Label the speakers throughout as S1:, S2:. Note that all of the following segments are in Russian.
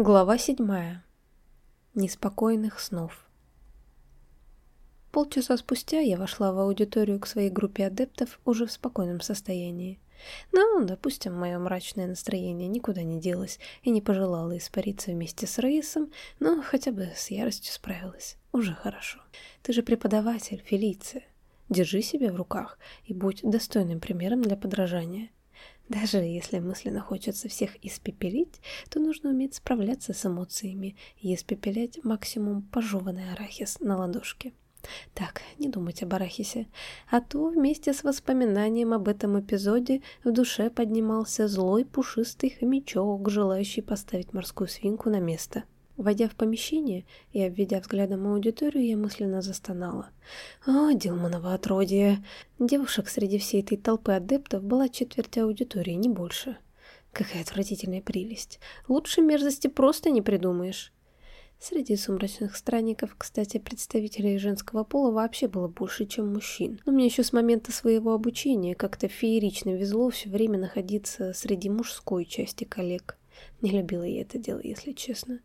S1: Глава седьмая. Неспокойных снов. Полчаса спустя я вошла в аудиторию к своей группе адептов уже в спокойном состоянии. Ну, допустим, мое мрачное настроение никуда не делось и не пожелало испариться вместе с Раисом, но хотя бы с яростью справилась. Уже хорошо. Ты же преподаватель, Фелиция. Держи себя в руках и будь достойным примером для подражания. Даже если мысленно хочется всех испепелить, то нужно уметь справляться с эмоциями и испепелять максимум пожеванный арахис на ладошке. Так, не думать об арахисе, а то вместе с воспоминанием об этом эпизоде в душе поднимался злой пушистый хомячок, желающий поставить морскую свинку на место. Войдя в помещение и обведя взглядом аудиторию, я мысленно застонала. «О, Дилманово отродье!» Девушек среди всей этой толпы адептов была четверть аудитории, не больше. Какая отвратительная прелесть. Лучше мерзости просто не придумаешь. Среди сумрачных странников, кстати, представителей женского пола вообще было больше, чем мужчин. Но мне еще с момента своего обучения как-то феерично везло все время находиться среди мужской части коллег. Не любила я это дело, если честно.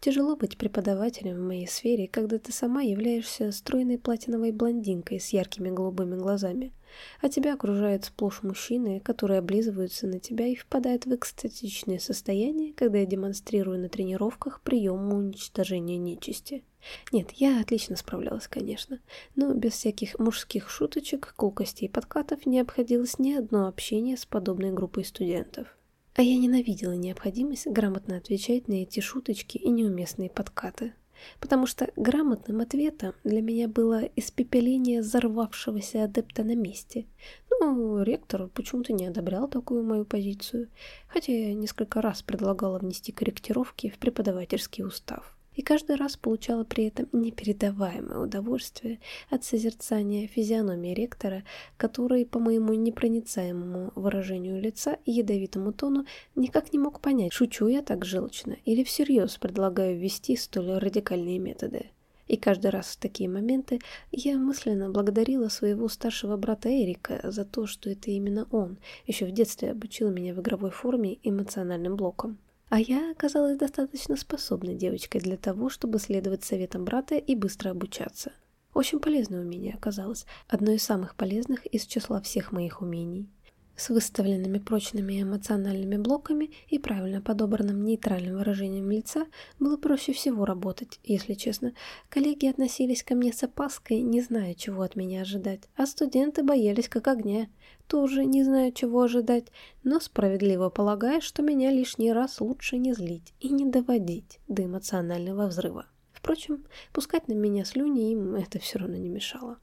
S1: Тяжело быть преподавателем в моей сфере, когда ты сама являешься стройной платиновой блондинкой с яркими голубыми глазами, а тебя окружают сплошь мужчины, которые облизываются на тебя и впадают в экстатичное состояние, когда я демонстрирую на тренировках прием уничтожения нечисти. Нет, я отлично справлялась, конечно, но без всяких мужских шуточек, колкостей и подкатов не обходилось ни одно общение с подобной группой студентов. А я ненавидела необходимость грамотно отвечать на эти шуточки и неуместные подкаты. Потому что грамотным ответом для меня было испепеление взорвавшегося адепта на месте. Ну, ректор почему-то не одобрял такую мою позицию, хотя я несколько раз предлагала внести корректировки в преподавательский устав и каждый раз получала при этом непередаваемое удовольствие от созерцания физиономии ректора, который, по моему непроницаемому выражению лица и ядовитому тону, никак не мог понять, шучу я так желчно или всерьез предлагаю ввести столь радикальные методы. И каждый раз в такие моменты я мысленно благодарила своего старшего брата Эрика за то, что это именно он еще в детстве обучил меня в игровой форме эмоциональным блоком. А я оказалась достаточно способной девочкой для того, чтобы следовать советам брата и быстро обучаться. Очень полезное умение оказалось, одно из самых полезных из числа всех моих умений. С выставленными прочными эмоциональными блоками и правильно подобранным нейтральным выражением лица было проще всего работать, если честно. Коллеги относились ко мне с опаской, не зная, чего от меня ожидать, а студенты боялись как огня, тоже не зная, чего ожидать, но справедливо полагая, что меня лишний раз лучше не злить и не доводить до эмоционального взрыва. Впрочем, пускать на меня слюни им это все равно не мешало.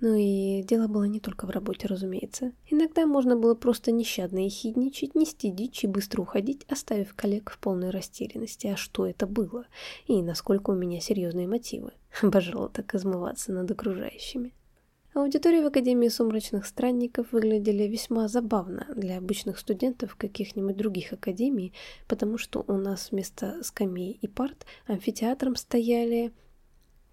S1: Ну и дело было не только в работе, разумеется. Иногда можно было просто нещадно ехидничать, нести дичь и быстро уходить, оставив коллег в полной растерянности, а что это было, и насколько у меня серьезные мотивы. Обожала так измываться над окружающими. Аудитории в Академии Сумрачных Странников выглядели весьма забавно для обычных студентов каких-нибудь других академий, потому что у нас вместо скамей и парт амфитеатром стояли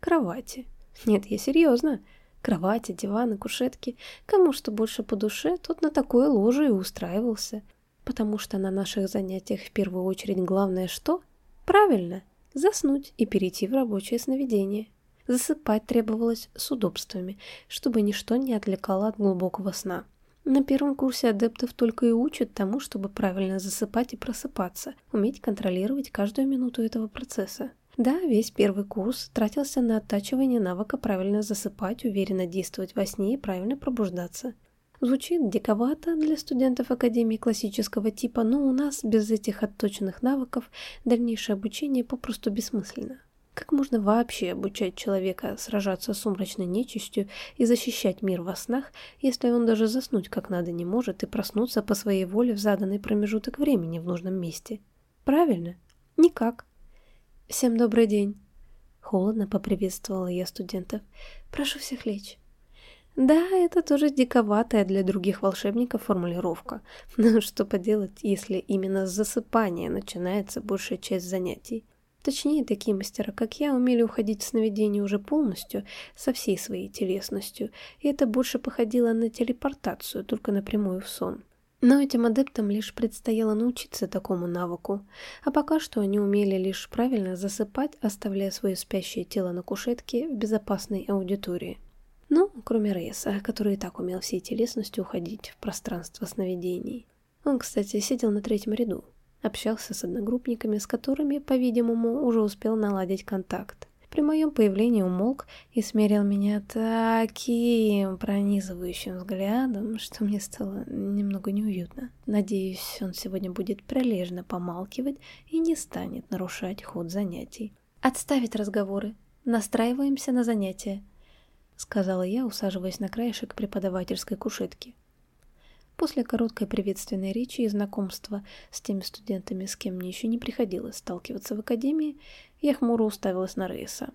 S1: кровати. Нет, я серьезно. Кровати, диваны, кушетки. Кому что больше по душе, тот на такое ложе и устраивался. Потому что на наших занятиях в первую очередь главное что? Правильно, заснуть и перейти в рабочее сновидение. Засыпать требовалось с удобствами, чтобы ничто не отвлекало от глубокого сна. На первом курсе адептов только и учат тому, чтобы правильно засыпать и просыпаться, уметь контролировать каждую минуту этого процесса. Да, весь первый курс тратился на оттачивание навыка правильно засыпать, уверенно действовать во сне и правильно пробуждаться. Звучит диковато для студентов Академии классического типа, но у нас без этих отточенных навыков дальнейшее обучение попросту бессмысленно. Как можно вообще обучать человека сражаться с сумрачной нечистью и защищать мир во снах, если он даже заснуть как надо не может и проснуться по своей воле в заданный промежуток времени в нужном месте? Правильно? Никак. «Всем добрый день!» Холодно поприветствовала я студентов. «Прошу всех лечь». Да, это тоже диковатая для других волшебников формулировка. Но что поделать, если именно с засыпания начинается большая часть занятий. Точнее, такие мастера, как я, умели уходить в сновидение уже полностью, со всей своей телесностью, и это больше походило на телепортацию, только напрямую в сон. Но этим адептам лишь предстояло научиться такому навыку, а пока что они умели лишь правильно засыпать, оставляя свое спящее тело на кушетке в безопасной аудитории. Ну, кроме Рейса, который и так умел всей телесностью уходить в пространство сновидений. Он, кстати, сидел на третьем ряду, общался с одногруппниками, с которыми, по-видимому, уже успел наладить контакт. При моем появлении умолк и смерил меня таким пронизывающим взглядом, что мне стало немного неуютно. Надеюсь, он сегодня будет прилежно помалкивать и не станет нарушать ход занятий. «Отставить разговоры. Настраиваемся на занятия», — сказала я, усаживаясь на краешек преподавательской кушетки. После короткой приветственной речи и знакомства с теми студентами, с кем мне еще не приходилось сталкиваться в академии, я хмуро уставилась на Рейса.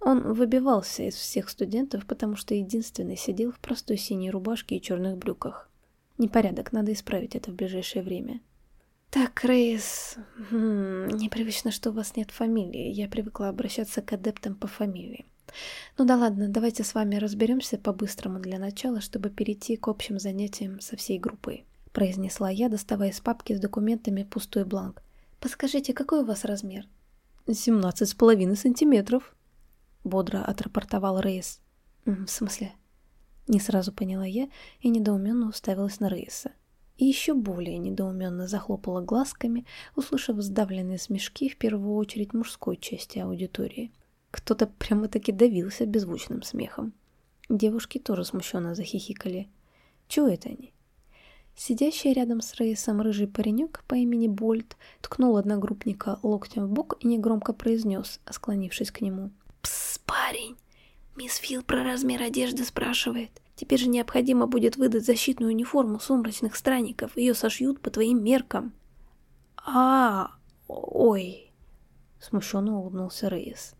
S1: Он выбивался из всех студентов, потому что единственный сидел в простой синей рубашке и черных брюках. Непорядок, надо исправить это в ближайшее время. «Так, Рейс, хм, непривычно, что у вас нет фамилии. Я привыкла обращаться к адептам по фамилии. Ну да ладно, давайте с вами разберемся по-быстрому для начала, чтобы перейти к общим занятиям со всей группой», произнесла я, доставая из папки с документами пустой бланк. «Подскажите, какой у вас размер?» «Семнадцать с половиной сантиметров», — бодро отрапортовал Рейс. «В смысле?» Не сразу поняла я и недоуменно уставилась на Рейса. И еще более недоуменно захлопала глазками, услышав сдавленные смешки в первую очередь мужской части аудитории. Кто-то прямо-таки давился беззвучным смехом. Девушки тоже смущенно захихикали. Чего это они? Сидящий рядом с Рейсом рыжий паренек по имени Больт ткнул одногруппника локтем в бок и негромко произнес, склонившись к нему. «Псс, парень! Мисс Фил про размер одежды спрашивает. Теперь же необходимо будет выдать защитную униформу сумрачных странников. Ее сошьют по твоим меркам». «А, ой!» — смущенно улыбнулся Рейс.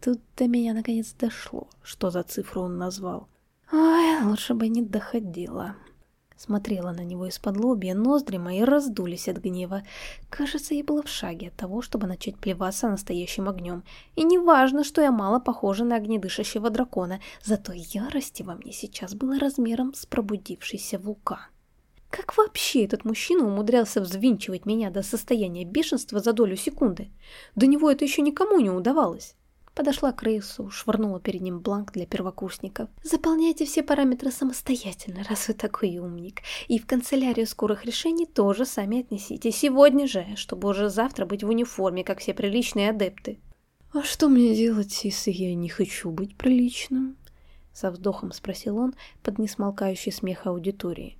S1: Тут до меня наконец дошло, что за цифру он назвал. Ой, лучше бы не доходило. Смотрела на него из-под лобья, ноздри мои раздулись от гнева. Кажется, я была в шаге от того, чтобы начать плеваться настоящим огнем. И не важно, что я мало похожа на огнедышащего дракона, зато ярости во мне сейчас было размером с пробудившийся вулкан. Как вообще этот мужчина умудрялся взвинчивать меня до состояния бешенства за долю секунды? До него это еще никому не удавалось. Подошла к Рейсу, швырнула перед ним бланк для первокурсников. «Заполняйте все параметры самостоятельно, раз вы такой умник. И в канцелярию скорых решений тоже сами отнесите. Сегодня же, чтобы уже завтра быть в униформе, как все приличные адепты». «А что мне делать, если я не хочу быть приличным?» Со вздохом спросил он под несмолкающий смех аудитории.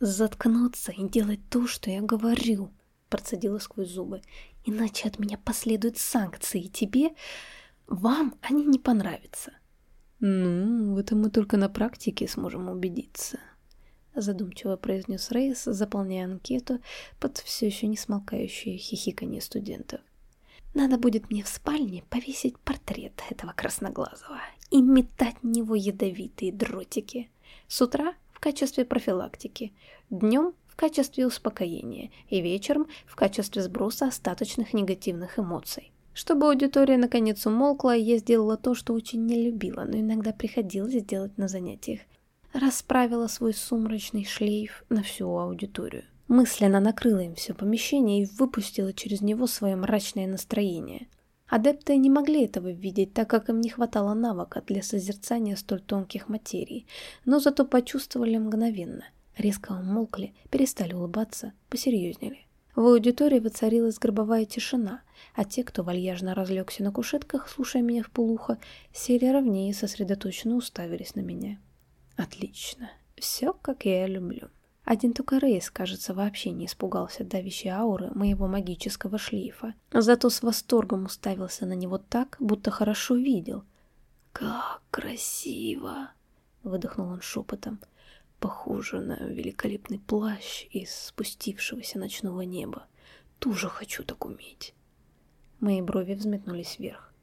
S1: «Заткнуться и делать то, что я говорю», процедила сквозь зубы. «Иначе от меня последуют санкции тебе...» Вам они не понравятся. Ну, в этом мы только на практике сможем убедиться. Задумчиво произнес Рейс, заполняя анкету под все еще не смолкающее хихиканье студентов. Надо будет мне в спальне повесить портрет этого красноглазого и метать в него ядовитые дротики. С утра в качестве профилактики, днем в качестве успокоения и вечером в качестве сброса остаточных негативных эмоций. Чтобы аудитория наконец умолкла, я сделала то, что очень не любила, но иногда приходилось делать на занятиях. Расправила свой сумрачный шлейф на всю аудиторию. Мысленно накрыла им все помещение и выпустила через него свое мрачное настроение. Адепты не могли этого видеть, так как им не хватало навыка для созерцания столь тонких материй, но зато почувствовали мгновенно. Резко умолкли, перестали улыбаться, посерьезнели. В аудитории воцарилась гробовая тишина, а те, кто вальяжно разлегся на кушетках, слушая меня в полухо, сели ровнее и сосредоточенно уставились на меня. Отлично. Все, как я люблю. Один только Рейс, кажется, вообще не испугался давящей ауры моего магического шлейфа, зато с восторгом уставился на него так, будто хорошо видел. «Как красиво!» — выдохнул он шепотом похоже на великолепный плащ из спустившегося ночного неба. Тоже хочу так уметь. Мои брови взметнулись вверх.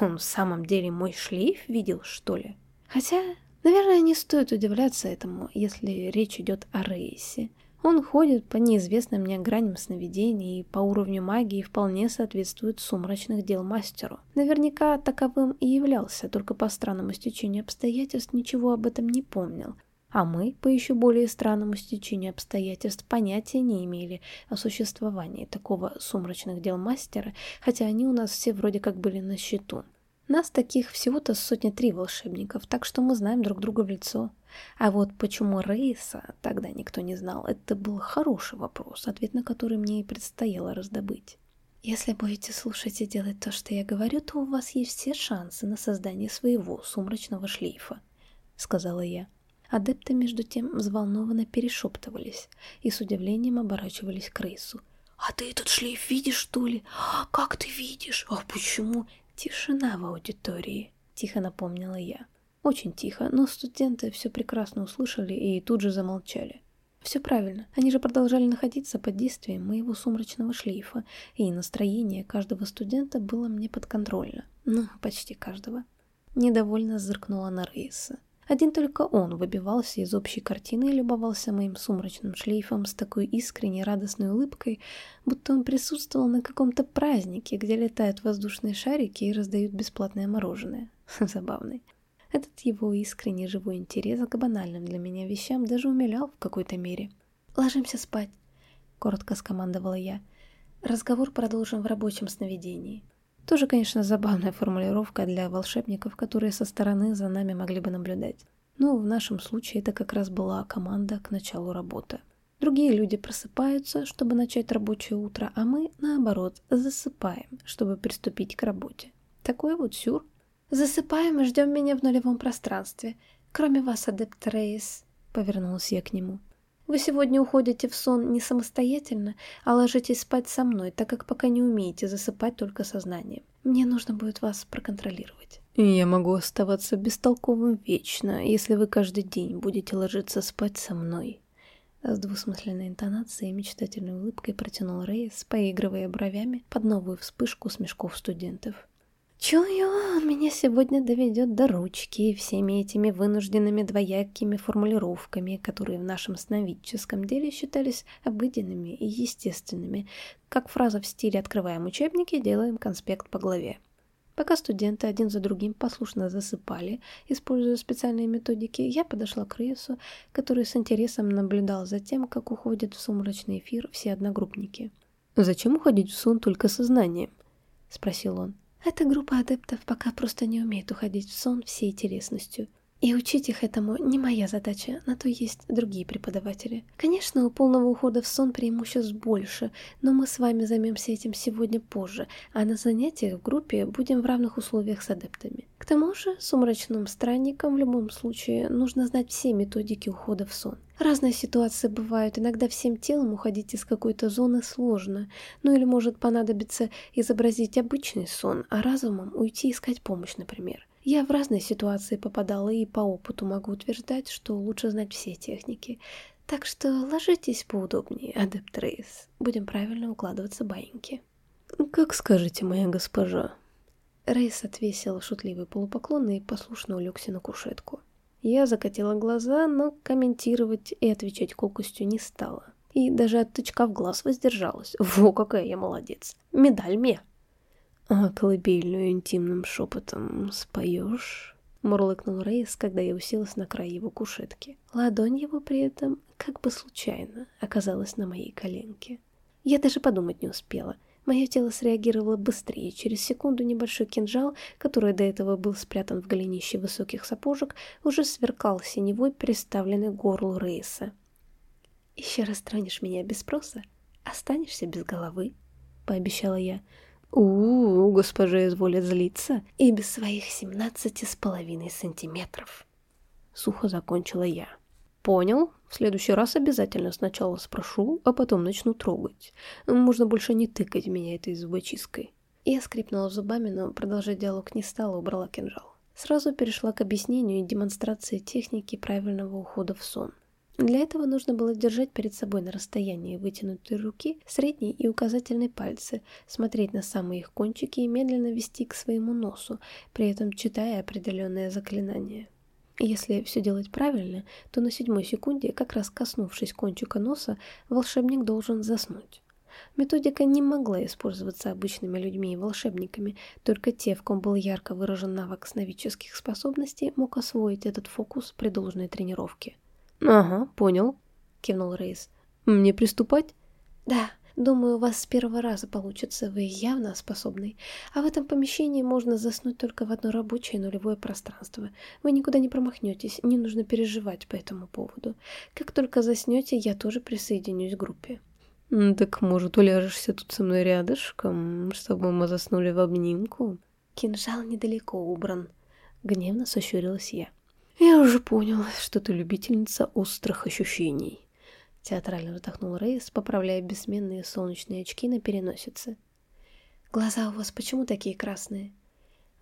S1: Он в самом деле мой шлейф видел, что ли? Хотя, наверное, не стоит удивляться этому, если речь идет о Рейсе. Он ходит по неизвестным мне граням сновидений и по уровню магии вполне соответствует сумрачных дел мастеру. Наверняка таковым и являлся, только по странному стечению обстоятельств ничего об этом не помнил, а мы, по еще более странному стечению обстоятельств, понятия не имели о существовании такого сумрачных дел мастера, хотя они у нас все вроде как были на счету. Нас таких всего-то сотни три волшебников, так что мы знаем друг друга в лицо. А вот почему Рейса тогда никто не знал, это был хороший вопрос, ответ на который мне и предстояло раздобыть. Если будете слушать и делать то, что я говорю, то у вас есть все шансы на создание своего сумрачного шлейфа, сказала я. Адепты, между тем, взволнованно перешептывались и с удивлением оборачивались к Рейсу. «А ты этот шлейф видишь, что ли? А как ты видишь? А почему?» «Тишина в аудитории», — тихо напомнила я. Очень тихо, но студенты все прекрасно услышали и тут же замолчали. Все правильно, они же продолжали находиться под действием моего сумрачного шлейфа, и настроение каждого студента было мне подконтрольно. Ну, почти каждого. Недовольно зыркнула на Рейса. Один только он выбивался из общей картины и любовался моим сумрачным шлейфом с такой искренней радостной улыбкой, будто он присутствовал на каком-то празднике, где летают воздушные шарики и раздают бесплатное мороженое. Забавный. Этот его искренний живой интерес к банальным для меня вещам даже умилял в какой-то мере. «Ложимся спать», — коротко скомандовала я. «Разговор продолжим в рабочем сновидении». Тоже, конечно, забавная формулировка для волшебников, которые со стороны за нами могли бы наблюдать. Но в нашем случае это как раз была команда к началу работы. Другие люди просыпаются, чтобы начать рабочее утро, а мы, наоборот, засыпаем, чтобы приступить к работе. Такой вот сюр. Засыпаем и ждем меня в нулевом пространстве. Кроме вас, адепт Рейс, повернулась я к нему. Вы сегодня уходите в сон не самостоятельно, а ложитесь спать со мной, так как пока не умеете засыпать только сознанием. Мне нужно будет вас проконтролировать. Я могу оставаться бестолковым вечно, если вы каждый день будете ложиться спать со мной. С двусмысленной интонацией и мечтательной улыбкой протянул Рейс, поигрывая бровями под новую вспышку смешков студентов. Чую, он меня сегодня доведет до ручки всеми этими вынужденными двоякими формулировками, которые в нашем сновидческом деле считались обыденными и естественными, как фраза в стиле «открываем учебники, делаем конспект по главе». Пока студенты один за другим послушно засыпали, используя специальные методики, я подошла к Рейсу, который с интересом наблюдал за тем, как уходят в сумрачный эфир все одногруппники. «Зачем уходить в сон только сознанием?» — спросил он. Эта группа адептов пока просто не умеет уходить в сон всей телесностью. И учить их этому не моя задача, на то есть другие преподаватели. Конечно, у полного ухода в сон преимуществ больше, но мы с вами займемся этим сегодня позже, а на занятиях в группе будем в равных условиях с адептами. К тому же, сумрачным странникам в любом случае нужно знать все методики ухода в сон. Разные ситуации бывают, иногда всем телом уходить из какой-то зоны сложно, ну или может понадобиться изобразить обычный сон, а разумом уйти искать помощь, например. Я в разные ситуации попадала и по опыту могу утверждать, что лучше знать все техники. Так что ложитесь поудобнее, адепт Рейс. Будем правильно укладываться баиньки. «Как скажете, моя госпожа», Рейс отвесил шутливый полупоклон и послушно улегся на кушетку. Я закатила глаза, но комментировать и отвечать колкостью не стала. И даже от тычка в глаз воздержалась. Во, какая я молодец! Медаль мне! А колыбельную интимным шепотом споешь? Мурлыкнул Рейс, когда я уселась на край его кушетки. Ладонь его при этом, как бы случайно, оказалась на моей коленке. Я даже подумать не успела — Мое тело среагировало быстрее. Через секунду небольшой кинжал, который до этого был спрятан в голенище высоких сапожек, уже сверкал синевой, приставленный к горлу Рейса. «Еще раз тронешь меня без спроса, останешься без головы», — пообещала я. «У-у-у, госпожа изволит злиться, и без своих семнадцати с половиной сантиметров», — сухо закончила я. Понял. В следующий раз обязательно сначала спрошу, а потом начну трогать. Можно больше не тыкать меня этой зубочисткой. Я скрипнула зубами, но продолжать диалог не стала, убрала кинжал. Сразу перешла к объяснению и демонстрации техники правильного ухода в сон. Для этого нужно было держать перед собой на расстоянии вытянутой руки средний и указательный пальцы, смотреть на самые их кончики и медленно вести к своему носу, при этом читая определенное заклинание. Если все делать правильно, то на седьмой секунде, как раз коснувшись кончика носа, волшебник должен заснуть. Методика не могла использоваться обычными людьми и волшебниками, только те, в ком был ярко выражен навык сновидческих способностей, мог освоить этот фокус при должной тренировке. «Ага, понял», — кивнул Рейс. «Мне приступать?» «Да, думаю, у вас с первого раза получится, вы явно способный. А в этом помещении можно заснуть только в одно рабочее нулевое пространство. Вы никуда не промахнетесь, не нужно переживать по этому поводу. Как только заснете, я тоже присоединюсь к группе». «Так, может, уляжешься тут со мной рядышком, чтобы мы заснули в обнимку?» Кинжал недалеко убран. Гневно сощурилась я. «Я уже понял, что ты любительница острых ощущений». Театрально вздохнул Рейс, поправляя бессменные солнечные очки на переносице. «Глаза у вас почему такие красные?»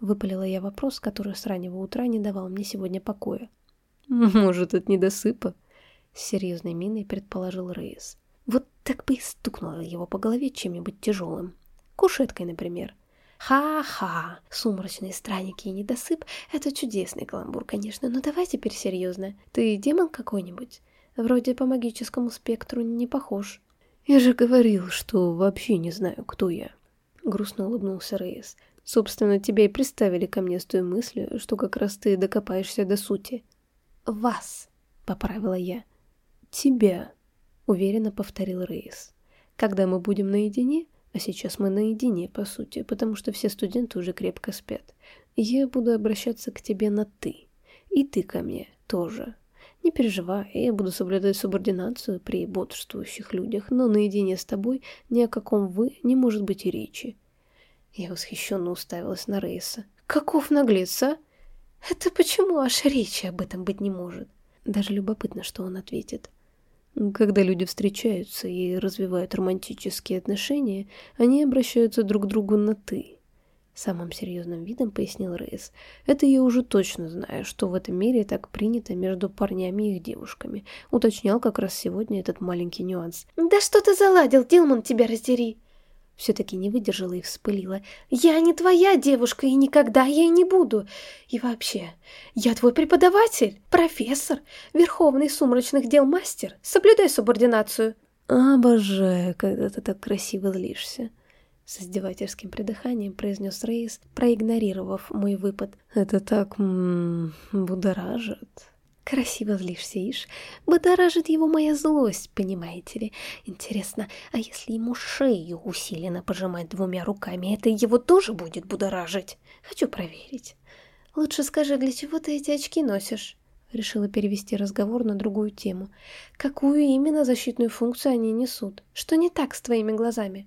S1: Выпалила я вопрос, который с раннего утра не давал мне сегодня покоя. «Может, от недосыпа?» С серьезной миной предположил Рейс. Вот так бы и стукнула его по голове чем-нибудь тяжелым. Кушеткой, например. Ха-ха, сумрачные странники и недосып — это чудесный каламбур, конечно, но давай теперь серьезно. Ты демон какой-нибудь? Вроде по магическому спектру не похож. Я же говорил, что вообще не знаю, кто я. Грустно улыбнулся Рейс. Собственно, тебя и приставили ко мне с той мыслью, что как раз ты докопаешься до сути. «Вас», — поправила я. «Тебя», — уверенно повторил Рейс. «Когда мы будем наедине, а сейчас мы наедине, по сути, потому что все студенты уже крепко спят. Я буду обращаться к тебе на «ты». И ты ко мне тоже. Не переживай, я буду соблюдать субординацию при бодрствующих людях, но наедине с тобой ни о каком «вы» не может быть и речи. Я восхищенно уставилась на Рейса. Каков наглец, а? Это почему аж речи об этом быть не может? Даже любопытно, что он ответит. Когда люди встречаются и развивают романтические отношения, они обращаются друг к другу на «ты». Самым серьезным видом пояснил Рейс. Это я уже точно знаю, что в этом мире так принято между парнями и их девушками. Уточнял как раз сегодня этот маленький нюанс. «Да что ты заладил, Дилман, тебя раздери!» Все-таки не выдержала и вспылила. «Я не твоя девушка, и никогда ей не буду. И вообще, я твой преподаватель, профессор, верховный сумрачных дел мастер. Соблюдай субординацию». «Обожаю, когда ты так красиво злишься», — с издевательским придыханием произнес Рейс, проигнорировав мой выпад. «Это так м -м, будоражит». Красиво злишься, Иш. Будоражит его моя злость, понимаете ли. Интересно, а если ему шею усиленно пожимать двумя руками, это его тоже будет будоражить? Хочу проверить. Лучше скажи, для чего ты эти очки носишь? Решила перевести разговор на другую тему. Какую именно защитную функцию они несут? Что не так с твоими глазами?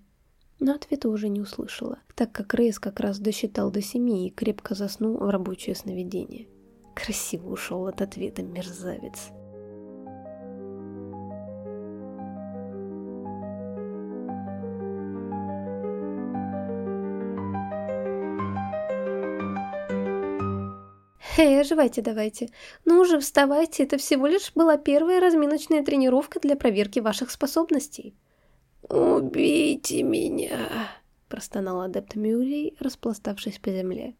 S1: Но ответа уже не услышала, так как Рейс как раз досчитал до семи и крепко заснул в рабочее сновидение. Красиво ушел от ответа мерзавец. «Эй, оживайте давайте. Ну уже вставайте, это всего лишь была первая разминочная тренировка для проверки ваших способностей». «Убейте меня!» – простонал адепт Мюррей, распластавшись по земле.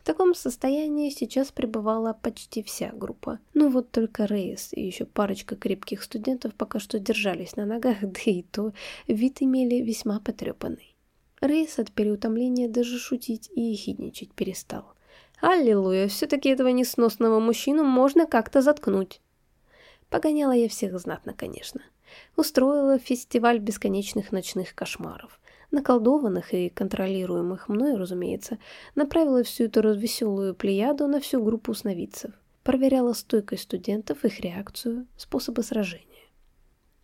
S1: В таком состоянии сейчас пребывала почти вся группа. Ну вот только Рейс и еще парочка крепких студентов пока что держались на ногах, да и то вид имели весьма потрепанный. Рейс от переутомления даже шутить и ехидничать перестал. Аллилуйя, все-таки этого несносного мужчину можно как-то заткнуть. Погоняла я всех знатно, конечно. Устроила фестиваль бесконечных ночных кошмаров наколдованных и контролируемых мной, разумеется, направила всю эту развеселую плеяду на всю группу сновидцев, проверяла стойкость студентов, их реакцию, способы сражения.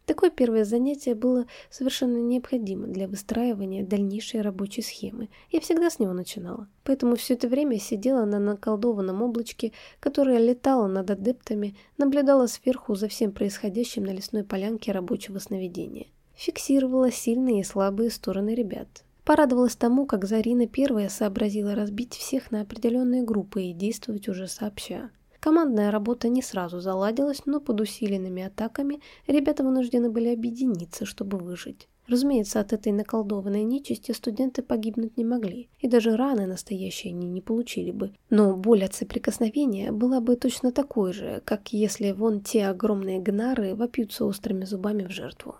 S1: Такое первое занятие было совершенно необходимо для выстраивания дальнейшей рабочей схемы. Я всегда с него начинала. Поэтому все это время сидела на наколдованном облачке, которое летало над адептами, наблюдала сверху за всем происходящим на лесной полянке рабочего сновидения фиксировала сильные и слабые стороны ребят. Порадовалась тому, как Зарина первая сообразила разбить всех на определенные группы и действовать уже сообща. Командная работа не сразу заладилась, но под усиленными атаками ребята вынуждены были объединиться, чтобы выжить. Разумеется, от этой наколдованной нечисти студенты погибнуть не могли, и даже раны настоящие они не получили бы. Но боль от соприкосновения была бы точно такой же, как если вон те огромные гнары вопьются острыми зубами в жертву.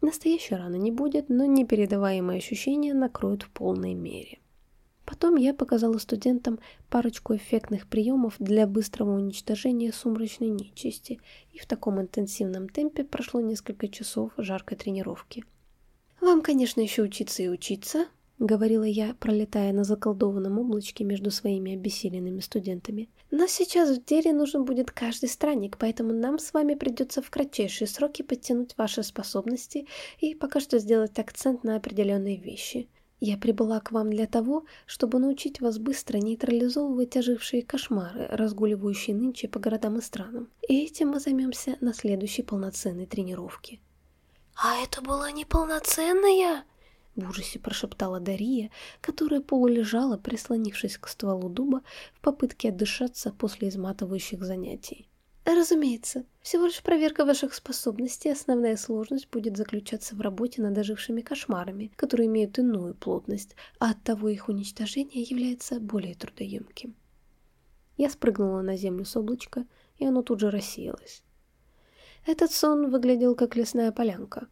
S1: Настоящей раны не будет, но непередаваемые ощущения накроют в полной мере. Потом я показала студентам парочку эффектных приемов для быстрого уничтожения сумрачной нечисти, и в таком интенсивном темпе прошло несколько часов жаркой тренировки. «Вам, конечно, еще учиться и учиться», — говорила я, пролетая на заколдованном облачке между своими обессиленными студентами. «Но сейчас в деле нужен будет каждый странник, поэтому нам с вами придется в кратчайшие сроки подтянуть ваши способности и пока что сделать акцент на определенные вещи. Я прибыла к вам для того, чтобы научить вас быстро нейтрализовывать ожившие кошмары, разгуливающие нынче по городам и странам. И этим мы займемся на следующей полноценной тренировке.
S2: «А это была неполноценная?»
S1: В ужасе прошептала Дария, которая полулежала, прислонившись к стволу дуба в попытке отдышаться после изматывающих занятий. Разумеется, всего лишь проверка ваших способностей, основная сложность будет заключаться в работе над ожившими кошмарами, которые имеют иную плотность, а оттого их уничтожение является более трудоемким. Я спрыгнула на землю с облачка, и оно тут же рассеялось. Этот сон выглядел как лесная полянка.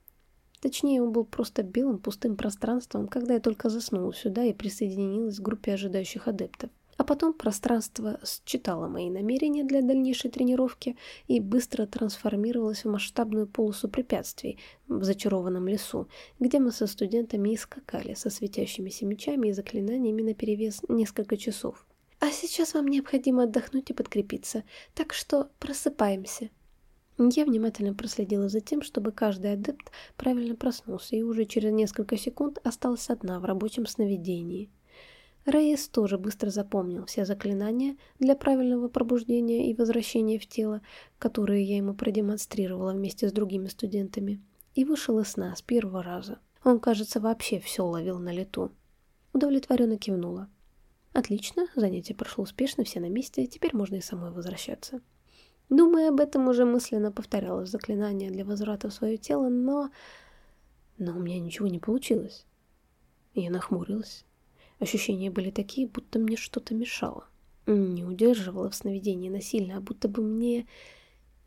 S1: Точнее, он был просто белым пустым пространством, когда я только заснула сюда и присоединилась к группе ожидающих адептов. А потом пространство считало мои намерения для дальнейшей тренировки и быстро трансформировалось в масштабную полосу препятствий в зачарованном лесу, где мы со студентами и скакали со светящимися мечами и заклинаниями наперевес несколько часов. А сейчас вам необходимо отдохнуть и подкрепиться, так что просыпаемся. Я внимательно проследила за тем, чтобы каждый адепт правильно проснулся, и уже через несколько секунд осталась одна в рабочем сновидении. Рейс тоже быстро запомнил все заклинания для правильного пробуждения и возвращения в тело, которые я ему продемонстрировала вместе с другими студентами, и вышел из сна с первого раза. Он, кажется, вообще все ловил на лету. Удовлетворенно кивнула. Отлично, занятие прошло успешно, все на месте, теперь можно и самой возвращаться. Думая об этом, уже мысленно повторяла заклинание для возврата в свое тело, но... Но у меня ничего не получилось. Я нахмурилась. Ощущения были такие, будто мне что-то мешало. Не удерживало в сновидении насильно, а будто бы мне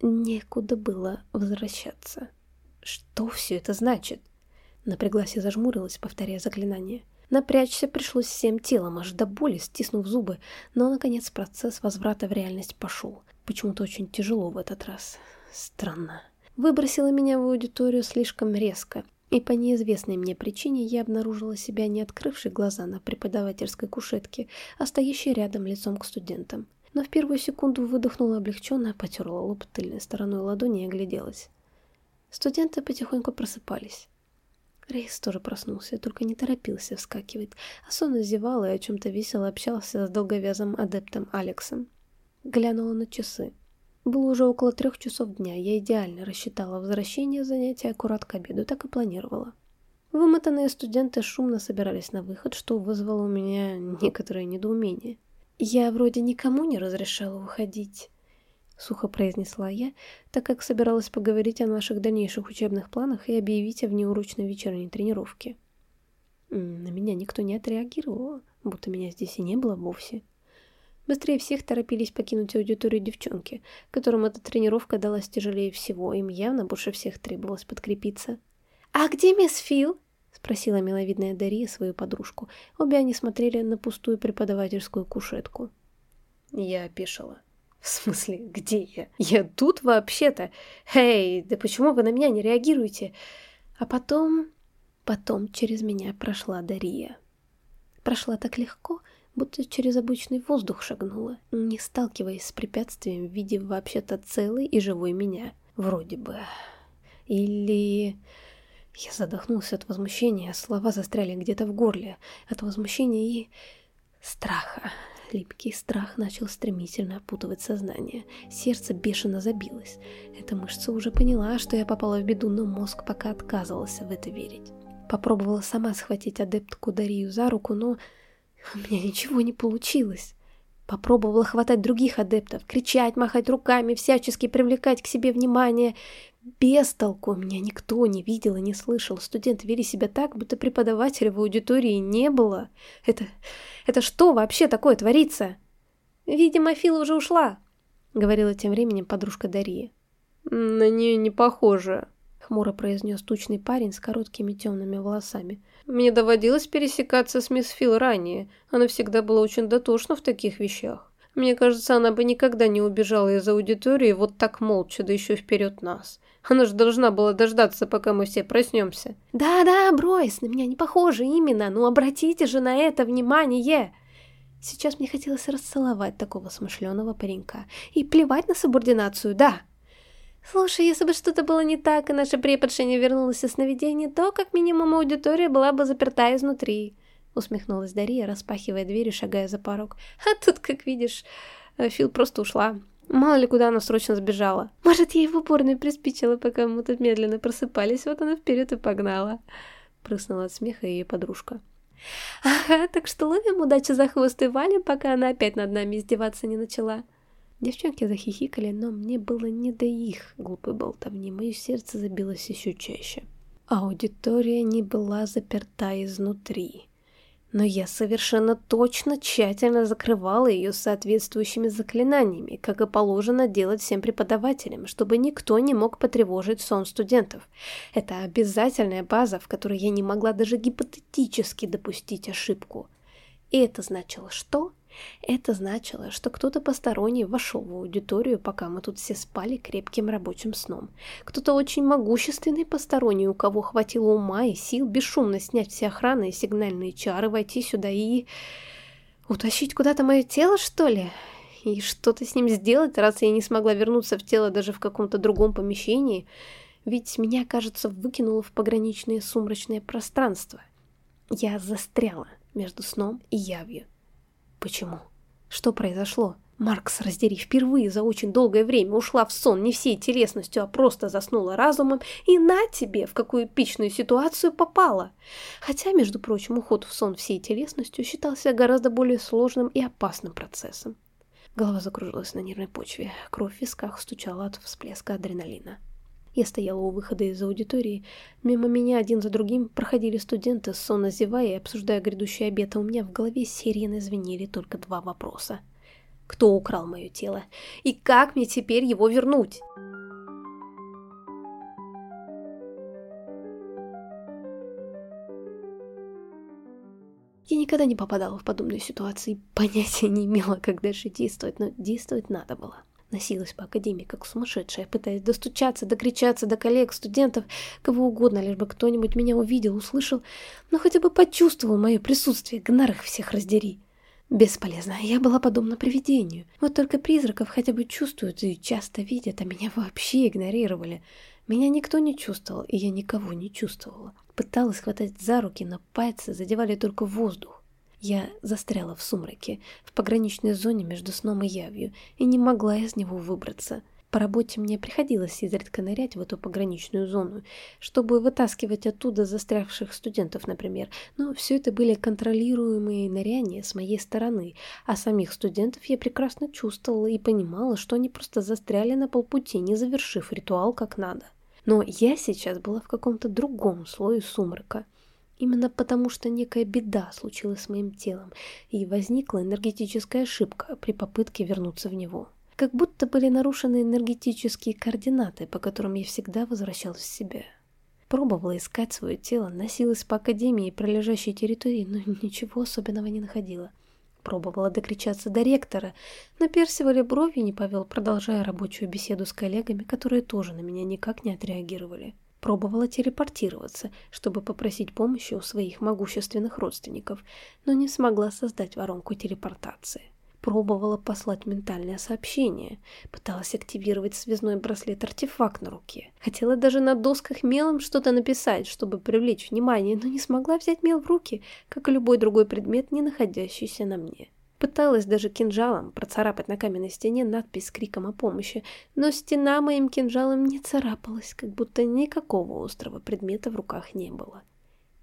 S1: некуда было возвращаться. Что все это значит? Напряглась и зажмурилась, повторяя заклинание. Напрячься пришлось всем телом, аж до боли, стиснув зубы, но, наконец, процесс возврата в реальность пошел. Почему-то очень тяжело в этот раз. Странно. Выбросила меня в аудиторию слишком резко, и по неизвестной мне причине я обнаружила себя не открывшей глаза на преподавательской кушетке, а стоящей рядом лицом к студентам. Но в первую секунду выдохнула облегченно, потерла лоб тыльной стороной ладони и огляделась. Студенты потихоньку просыпались. Рейс тоже проснулся, только не торопился вскакивать, а сонно зевал и о чем-то весело общался с долговязым адептом Алексом. Глянула на часы. Было уже около трех часов дня, я идеально рассчитала возвращение занятия аккурат к обеду, так и планировала. Вымотанные студенты шумно собирались на выход, что вызвало у меня некоторое недоумение. «Я вроде никому не разрешала уходить», — сухо произнесла я, так как собиралась поговорить о наших дальнейших учебных планах и объявить о внеурочной вечерней тренировке. На меня никто не отреагировал, будто меня здесь и не было вовсе. Быстрее всех торопились покинуть аудиторию девчонки, которым эта тренировка далась тяжелее всего, им явно больше всех требовалось подкрепиться. «А где мисс Фил?» — спросила миловидная Дарья свою подружку. Обе они смотрели на пустую преподавательскую кушетку. Я опешила. «В смысле, где я? Я тут вообще-то! Эй, да почему вы на меня не реагируете?» А потом... Потом через меня прошла Дарья. Прошла так легко, будто через обычный воздух шагнула, не сталкиваясь с препятствием в виде вообще-то целой и живой меня. Вроде бы. Или... Я задохнулся от возмущения, слова застряли где-то в горле, от возмущения и... страха. Липкий страх начал стремительно опутывать сознание. Сердце бешено забилось. Эта мышца уже поняла, что я попала в беду, но мозг пока отказывался в это верить. Попробовала сама схватить адептку Дарию за руку, но у меня ничего не получилось. Попробовала хватать других адептов, кричать, махать руками, всячески привлекать к себе внимание. Без толку меня никто не видел и не слышал. Студенты вели себя так, будто преподавателя в аудитории не было. Это... это что вообще такое творится? Видимо, Фила уже ушла, — говорила тем временем подружка Дарьи. На нее не похоже, — хмуро произнес тучный парень с короткими темными волосами. «Мне доводилось пересекаться с мисс Фил ранее. Она всегда была очень дотошна в таких вещах. Мне кажется, она бы никогда не убежала из аудитории вот так молча, да еще вперед нас. Она же должна была дождаться, пока мы все проснемся».
S2: «Да-да, Бройс, на меня не похоже именно, ну обратите же на это внимание!» Сейчас мне хотелось расцеловать такого смышленого паренька. И плевать на субординацию, да. Слушай, если бы что-то было не так, и наша преподша не вернулась из сновидения, то, как минимум, аудитория была бы заперта изнутри. Усмехнулась Дарья, распахивая дверь и шагая за порог. А тут, как видишь, э, Фил просто ушла. Мало ли, куда она срочно сбежала. Может, ей в уборной приспичило, пока мы тут медленно просыпались, вот она вперед и погнала. Прыснула от смеха ее подружка. Ага, так что ловим удачу за хвост и валим, пока она опять над нами издеваться не начала. Девчонки захихикали, но мне было не до их глупой болтовни, мое сердце забилось еще чаще. Аудитория не была заперта изнутри но я совершенно точно тщательно закрывала ее соответствующими заклинаниями, как и положено делать всем преподавателям, чтобы никто не мог потревожить сон студентов. Это обязательная база, в которой я не могла даже гипотетически допустить ошибку. И это значило что? Это значило, что кто-то посторонний вошел в аудиторию, пока мы тут все спали крепким рабочим сном. Кто-то очень могущественный посторонний, у кого хватило ума и сил бесшумно снять все охраны и сигнальные чары, войти сюда и... Утащить куда-то мое тело, что ли? И что-то с ним сделать, раз я не смогла вернуться в тело даже в каком-то другом помещении? Ведь меня, кажется, выкинуло в пограничное сумрачное пространство. Я застряла между сном и явью. Почему? Что произошло? Маркс, раздери, впервые за очень долгое время ушла в сон не всей телесностью, а просто заснула разумом, и на тебе, в какую эпичную ситуацию попала. Хотя, между прочим, уход в сон всей телесностью считался гораздо более сложным и опасным процессом. Голова закружилась на нервной почве, кровь в висках стучала от всплеска адреналина. Я стояла у выхода из аудитории. Мимо меня один за другим проходили студенты, сонно зевая и обсуждая грядущий обед, а у меня в голове сирены звенели только два вопроса. Кто украл мое тело? И как мне теперь его вернуть? Я никогда не попадала в подобные ситуации, понятия не имела, как дальше действовать, но действовать надо было. Носилась по академии, как сумасшедшая, пытаясь достучаться, докричаться до коллег, студентов, кого угодно, лишь бы кто-нибудь меня увидел, услышал, но хотя бы почувствовал мое присутствие, гнар их всех раздери. Бесполезно, я была подобна привидению. Вот только призраков хотя бы чувствуют и часто видят, а меня вообще игнорировали. Меня никто не чувствовал, и я никого не чувствовала. Пыталась хватать за руки, но пальцы задевали только воздух. Я застряла в сумраке, в пограничной зоне между сном и явью, и не могла из него выбраться. По работе мне приходилось изредка нырять в эту пограничную зону, чтобы вытаскивать оттуда застрявших студентов, например, но все это были контролируемые ныряния с моей стороны, а самих студентов я прекрасно чувствовала и понимала, что они просто застряли на полпути, не завершив ритуал как надо. Но я сейчас была в каком-то другом слое сумрака — Именно потому, что некая беда случилась с моим телом, и возникла энергетическая ошибка при попытке вернуться в него. Как будто были нарушены энергетические координаты, по которым я всегда возвращалась в себя. Пробовала искать свое тело, носилась по академии и пролежащей территории, но ничего особенного не находила. Пробовала докричаться до ректора, но Персиваль брови не повел, продолжая рабочую беседу с коллегами, которые тоже на меня никак не отреагировали. Пробовала телепортироваться, чтобы попросить помощи у своих могущественных родственников, но не смогла создать воронку телепортации. Пробовала послать ментальное сообщение, пыталась активировать связной браслет-артефакт на руке. Хотела даже на досках мелом что-то написать, чтобы привлечь внимание, но не смогла взять мел в руки, как и любой другой предмет, не находящийся на мне. Пыталась даже кинжалом процарапать на каменной стене надпись с криком о помощи, но стена моим кинжалом не царапалась, как будто никакого острого предмета в руках не было.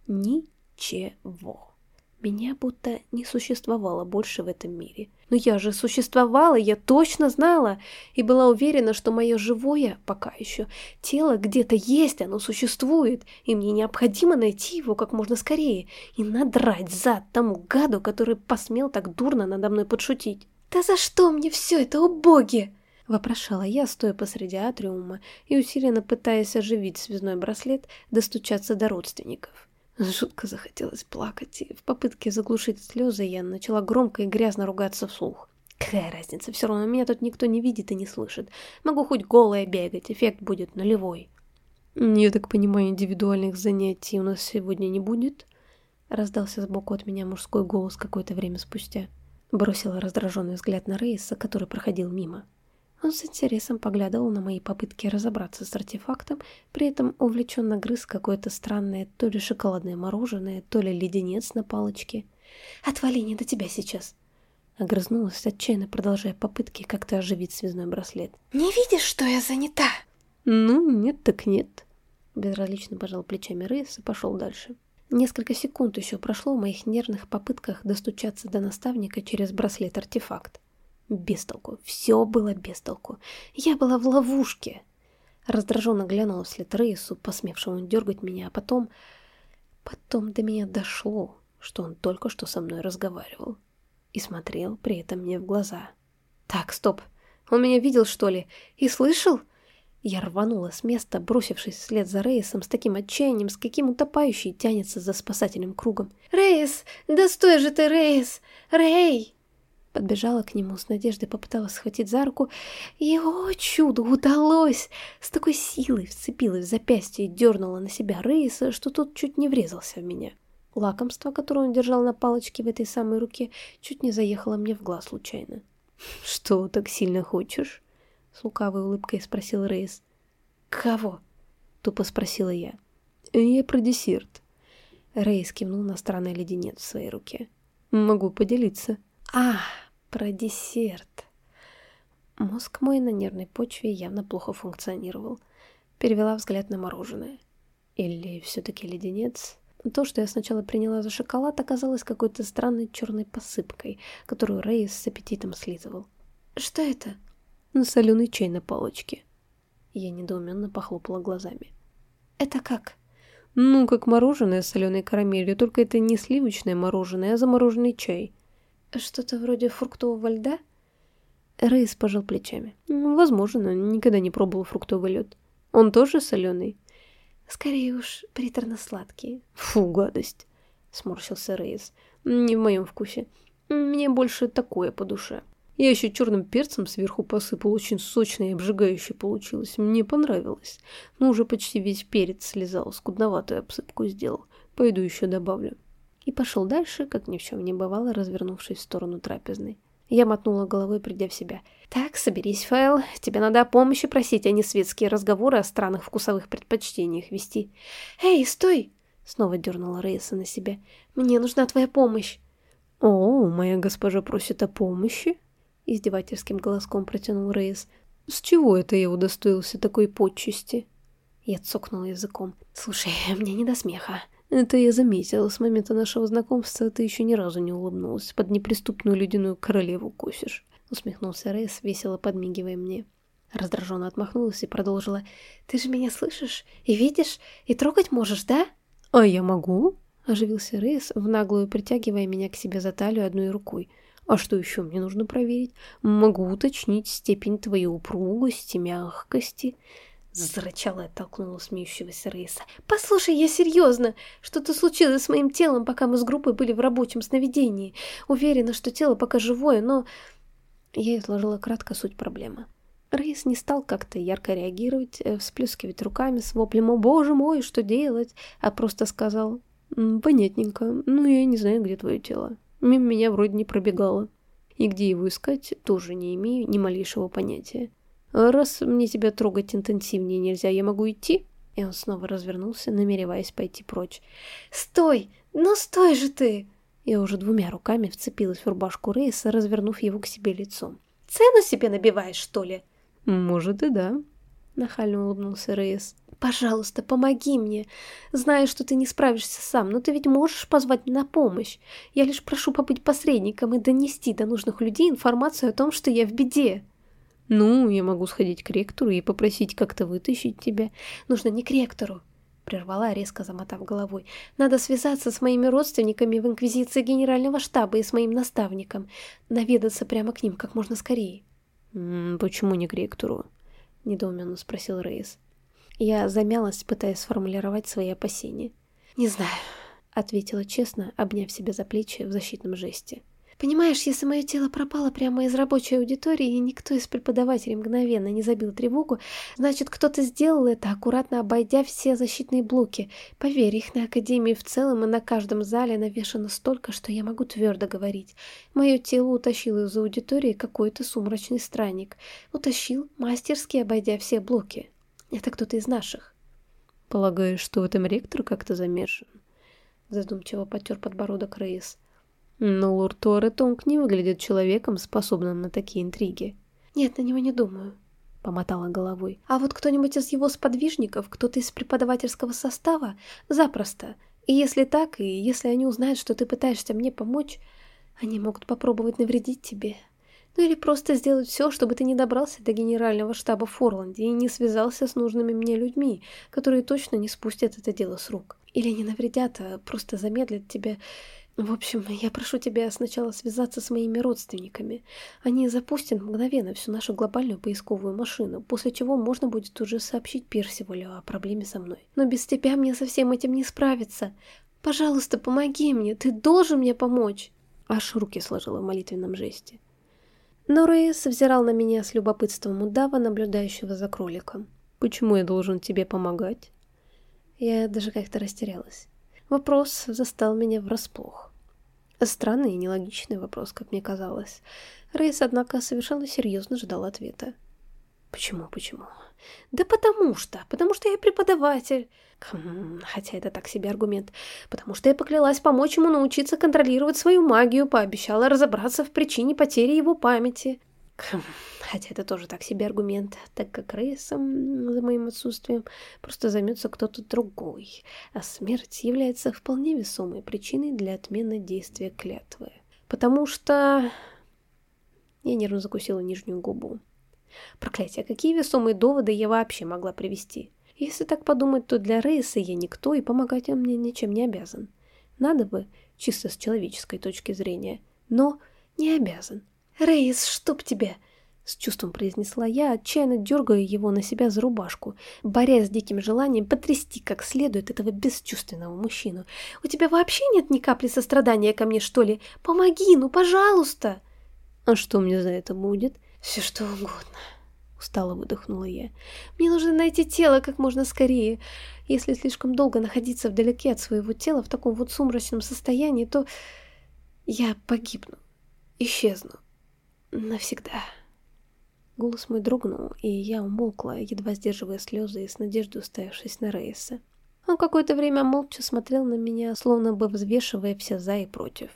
S2: Ничего. Меня будто не существовало больше в этом мире. Но я же существовала, я точно знала, и была уверена, что мое живое, пока еще, тело где-то есть, оно существует, и мне необходимо найти его как можно скорее и надрать зад тому гаду, который посмел так дурно надо мной подшутить. «Да за что мне все это, о боги!»
S1: — вопрошала я, стоя посреди атриума и усиленно пытаясь оживить связной браслет, достучаться до родственников. Жутко захотелось плакать, и в попытке заглушить слезы я начала громко и грязно ругаться вслух. Какая разница, все равно меня тут никто не видит и не слышит. Могу хоть голая бегать, эффект будет нулевой. «Я так понимаю, индивидуальных занятий у нас сегодня не будет?» Раздался сбоку от меня мужской голос какое-то время спустя. Бросила раздраженный взгляд на Рейса, который проходил мимо. Он с интересом поглядывал на мои попытки разобраться с артефактом, при этом увлеченно грыз какое-то странное то ли шоколадное мороженое, то ли леденец на палочке. «Отвали, не до тебя сейчас!» Огрызнулась, отчаянно продолжая попытки как-то оживить связной браслет.
S2: «Не видишь, что я занята?»
S1: «Ну, нет так нет». Безразлично пожал плечами Рейс и пошел дальше. Несколько секунд еще прошло в моих нервных попытках достучаться до наставника через браслет-артефакт. Без толку. Все было без толку. Я была в ловушке. Раздраженно глянула вслед Рейсу, посмевшему дергать меня, а потом... Потом до меня дошло, что он только что со мной разговаривал. И смотрел при этом мне в глаза. Так, стоп. Он меня видел, что ли? И слышал? Я рванула с места, бросившись вслед за Рейсом с таким отчаянием, с каким утопающий тянется за спасательным кругом. «Рейс! Да стой же ты, Рейс! Рей!» Подбежала к нему с надеждой, попыталась схватить за руку. И, о чудо, удалось! С такой силой вцепилась в запястье и дернула на себя Рейса, что тот чуть не врезался в меня. Лакомство, которое он держал на палочке в этой самой руке, чуть не заехало мне в глаз случайно. «Что, так сильно хочешь?» С лукавой улыбкой спросил Рейс. «Кого?» Тупо спросила я. «Я про десерт». Рейс кивнул на странный леденец в своей руке. «Могу поделиться». «Ах!» Про десерт. Мозг мой на нервной почве явно плохо функционировал. Перевела взгляд на мороженое. Или все-таки леденец? То, что я сначала приняла за шоколад, оказалось какой-то странной черной посыпкой, которую Рейс с аппетитом слизывал. «Что это?» «Ну, «Соленый чай на палочке». Я недоуменно похлопала глазами. «Это как?» «Ну, как мороженое с соленой карамелью, только это не сливочное мороженое, а замороженный чай». Что-то вроде фруктового льда? Рейс пожал плечами. Возможно, никогда не пробовал фруктовый лед. Он тоже соленый? Скорее уж, приторно-сладкий. Фу, гадость. Сморщился Рейс. Не в моем вкусе. Мне больше такое по душе. Я еще черным перцем сверху посыпал, очень сочное и обжигающее получилось. Мне понравилось. Но уже почти весь перец слезал, скудноватую обсыпку сделал. Пойду еще добавлю и пошел дальше, как ни в чем не бывало, развернувшись в сторону трапезной. Я мотнула головой, придя в себя. «Так, соберись, Файл. Тебе надо о помощи просить, а не светские разговоры о странных вкусовых предпочтениях вести». «Эй, стой!» Снова дернула Рейса на себя. «Мне нужна твоя помощь». «О, моя госпожа просит о помощи?» Издевательским голоском протянул Рейс. «С чего это я удостоился такой почести?» Я цокнула языком. «Слушай, мне не до смеха. Это я заметила. С момента нашего знакомства ты еще ни разу не улыбнулась. Под неприступную ледяную королеву косишь. Усмехнулся Рейс, весело подмигивая мне. Раздраженно отмахнулась и продолжила. «Ты же меня слышишь? И видишь? И трогать можешь, да?» «А я могу?» Оживился Рейс, в наглую притягивая меня к себе за талию одной рукой. «А что еще мне нужно проверить? Могу уточнить степень твоей упругости, мягкости». Зарычала и оттолкнула смеющегося Рейса. «Послушай, я серьезно! Что-то случилось с моим телом, пока мы с группой были в рабочем сновидении. Уверена, что тело пока живое, но...» Я изложила кратко суть проблемы. Рейс не стал как-то ярко реагировать, э, всплескивать руками с воплем «О, боже мой, что делать?» а просто сказал «Понятненько, ну я не знаю, где твое тело. Мимо меня вроде не пробегало. И где его искать, тоже не имею ни малейшего понятия. «Раз мне тебя трогать интенсивнее нельзя, я могу идти?» И он снова развернулся, намереваясь пойти прочь. «Стой! Ну стой же ты!» Я уже двумя руками вцепилась в рубашку Рейса, развернув его к себе лицом. «Цену себе набиваешь, что ли?» «Может и да», — нахально улыбнулся Рейс. «Пожалуйста, помоги мне. Знаю, что ты не справишься сам, но ты ведь можешь позвать на помощь. Я лишь прошу побыть посредником и донести до нужных людей информацию о том, что я в беде». «Ну, я могу сходить к ректору и попросить как-то вытащить тебя». «Нужно не к ректору», — прервала, резко замотав головой. «Надо связаться с моими родственниками в Инквизиции Генерального штаба и с моим наставником. Наведаться прямо к ним как можно скорее». «Почему не к ректору?» — недоуменно спросил Рейс. Я замялась, пытаясь сформулировать свои опасения.
S2: «Не знаю», — ответила честно, обняв себя за плечи в защитном жесте. Понимаешь, если мое тело пропало прямо из рабочей аудитории, и никто из преподавателей мгновенно не забил тревогу, значит, кто-то сделал это, аккуратно обойдя все защитные блоки. Поверь, их на Академии в целом и на каждом зале навешано столько, что я могу твердо говорить. Мое тело утащил из аудитории какой-то сумрачный странник. Утащил, мастерски обойдя все блоки. Это кто-то из наших.
S1: Полагаешь, что в этом ректор как-то замешан? Задумчиво потер подбородок Рейс. Но лорд Туаретонг не выглядит человеком, способным на такие интриги.
S2: «Нет, на него не думаю», — помотала головой. «А вот кто-нибудь из его сподвижников, кто-то из преподавательского состава, запросто. И если так, и если они узнают, что ты пытаешься мне помочь, они могут попробовать навредить тебе. Ну или просто сделать все, чтобы ты не добрался до генерального штаба Форланде и не связался с нужными мне людьми, которые точно не спустят это дело с рук. Или не навредят, а просто замедлят тебя в общем, я прошу тебя сначала связаться с моими родственниками. Они запустят мгновенно всю нашу глобальную поисковую машину, после чего можно будет уже сообщить Персивалю о проблеме со мной. Но без тебя мне со всем этим не справиться. Пожалуйста, помоги мне, ты должен мне помочь. Аж руки сложила в молитвенном жесте. Но Рейс взирал на меня с любопытством удава, наблюдающего за кроликом.
S1: «Почему я должен тебе помогать?»
S2: Я даже как-то растерялась. Вопрос застал меня врасплох. Странный и нелогичный вопрос, как мне казалось. Рейс, однако, совершенно серьезно ждал ответа. Почему, почему? Да потому что, потому что я преподаватель. Хм, хотя это так себе аргумент. Потому что я поклялась помочь ему научиться контролировать свою магию, пообещала разобраться в причине потери его памяти. Хм, хотя это тоже так себе аргумент, так как рейсом за моим отсутствием просто займется кто-то другой, а смерть является вполне весомой причиной для отмены действия клятвы. Потому что... Я нервно закусила нижнюю губу. Проклятие, какие весомые доводы я вообще могла привести? Если так подумать, то для Рейса я никто, и помогать он мне ничем не обязан. Надо бы, чисто с человеческой точки зрения, но не обязан. «Рейс, чтоб тебя!» — с чувством произнесла я, отчаянно дергая его на себя за рубашку, борясь с диким желанием потрясти как следует этого бесчувственного мужчину. «У тебя вообще нет ни капли сострадания ко мне, что ли? Помоги, ну, пожалуйста!»
S1: «А что мне за это будет?»
S2: «Все что угодно», — устало выдохнула я. «Мне нужно найти тело как можно скорее. Если слишком долго находиться вдалеке от своего тела в таком вот сумрачном состоянии, то я погибну, исчезну. Навсегда. Голос мой дрогнул, и я умолкла, едва сдерживая слезы и с надеждой уставившись на Рейса. Он какое-то время молча смотрел на меня, словно бы взвешивая все за и против.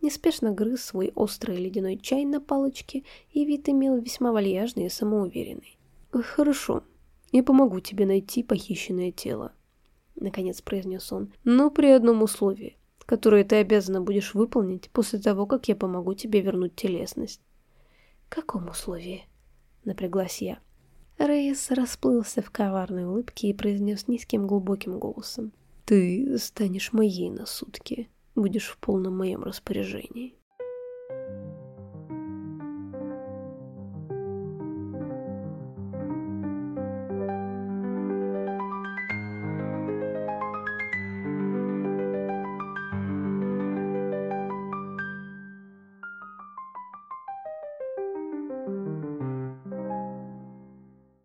S2: Неспешно грыз свой острый ледяной чай на палочке, и вид имел весьма вальяжный и самоуверенный.
S1: «Хорошо, я помогу тебе найти похищенное тело», — наконец произнес он, — «но при одном условии, которое ты обязана будешь выполнить после того, как я помогу тебе вернуть телесность».
S2: «Каком условии?» — напряглась я. Рейс расплылся в коварной улыбке и произнес низким глубоким голосом.
S1: «Ты станешь моей на сутки, будешь в полном моем распоряжении».